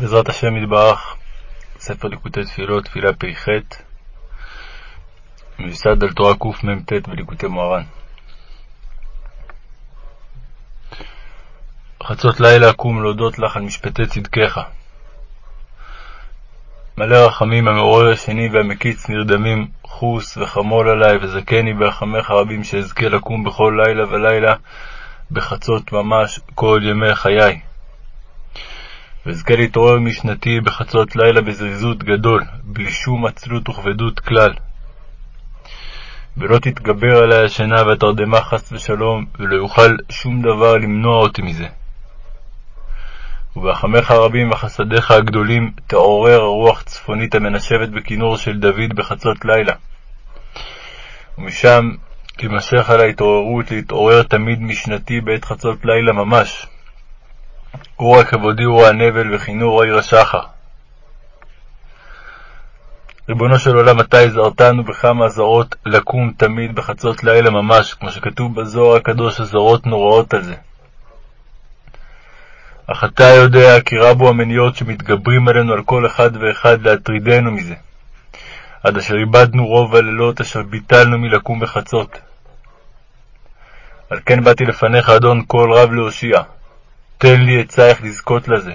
בעזרת השם יתברך, ספר ליקוטי תפילות, תפילה פ"ח, מיוסד על תורה קמ"ט בליקוטי מוהר"ן. חצות לילה אקום להודות לך על משפטי צדקך. מלא רחמים המעורר השני והמקיץ נרדמים חוס וחמול עלי וזכני ברחמך רבים שאזכה לקום בכל לילה ולילה בחצות ממש כל ימי חיי. ואזכה להתעורר משנתי בחצות לילה בזריזות גדול, בלי שום עצלות וכבדות כלל. ולא תתגבר עלי השינה והתרדמה חס ושלום, ולא יוכל שום דבר למנוע אותי מזה. וברחמך הרבים וחסדיך הגדולים תעורר הרוח צפונית המנשבת בכינור של דוד בחצות לילה. ומשם תימשך על ההתעוררות להתעורר תמיד משנתי בעת חצות לילה ממש, אור הכבודי הוא הנבל וכינור עיר השחר. ריבונו של עולם, אתה הזהרתנו בכמה אזהרות לקום תמיד בחצות לילה ממש, כמו שכתוב בזוהר הקדוש אזהרות נוראות על זה. אך אתה יודע כי רבו המניות שמתגברים עלינו על כל אחד ואחד להטרידנו מזה, עד אשר איבדנו רוב הלילות אשר ביטלנו מלקום בחצות. על כן באתי לפניך, אדון כל רב להושיע. תן לי עצה איך לזכות לזה,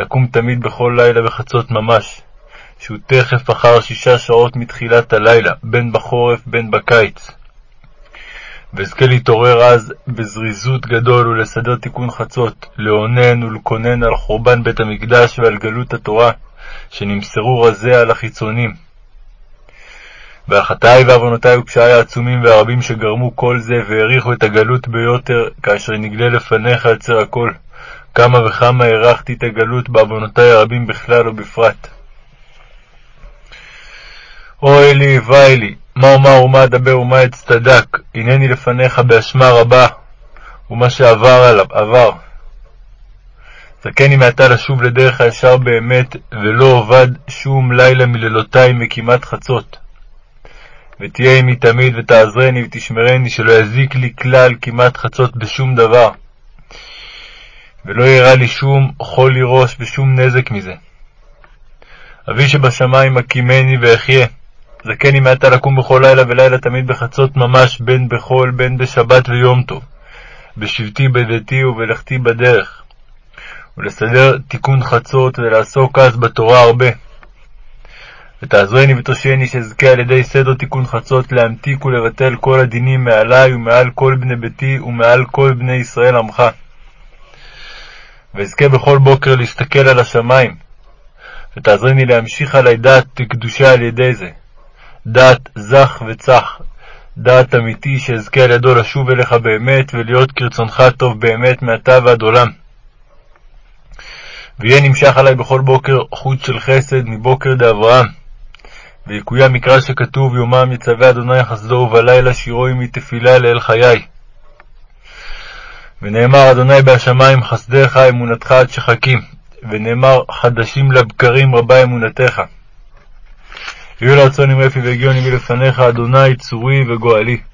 לקום תמיד בכל לילה בחצות ממש, שהוא תכף אחר שישה שעות מתחילת הלילה, בין בחורף בין בקיץ. ואזכה להתעורר אז בזריזות גדול ולסדר תיקון חצות, לאונן ולקונן על חורבן בית המקדש ועל גלות התורה, שנמסרו רזיה על החיצונים. ועל חטאי ועוונותי ופשעי העצומים והרבים שגרמו כל זה, והאריכו את הגלות ביותר, כאשר נגלה לפניך יוצר הכל. כמה וכמה הארכתי את הגלות בעוונותי הרבים בכלל ובפרט. אוי לי, ואי לי, מה אומר ומה אדבר ומה אצטדק, הנני לפניך באשמה רבה, ומה שעבר עליו, עבר. זכני מעתה לשוב לדרך הישר באמת, ולא אובד שום לילה מלילותי מכמעט חצות. ותהיה עמי תמיד, ותעזרני ותשמרני, שלא יזיק לי כלל כמעט חצות בשום דבר. ולא יראה לי שום חולי ראש ושום נזק מזה. אבי שבשמיים הקימני ואחיה, זכני מעתה לקום בכל לילה ולילה תמיד בחצות ממש, בין בחול בין בשבת ויום טוב, בשבתי בביתי ובלכתי בדרך, ולסדר תיקון חצות ולעסוק אז בתורה הרבה. ותעזרני ותושייני שאזכה על ידי סדר תיקון חצות להמתיק ולבטל כל הדינים מעלי ומעל כל בני ביתי ומעל כל בני ישראל עמך. ואזכה בכל בוקר להסתכל על השמיים, ותעזרני להמשיך עלי דעת קדושה על ידי זה, דעת זך וצח, דעת אמיתי שאזכה על ידו לשוב אליך באמת ולהיות כרצונך טוב באמת מעתה ועד עולם. ויהיה נמשך עלי בכל בוקר חוט של חסד מבוקר דאברהם. ויקוים מקרא שכתוב יומם יצווה אדוני חסדו ובלילה שירו עמי תפילה לאל חיי. ונאמר אדוני בהשמיים חסדיך אמונתך עד שחקים, ונאמר חדשים לבקרים רבה אמונתך. יהיו לרצון עם רפי והגיון עמי לפניך, אדוני צורי וגואלי.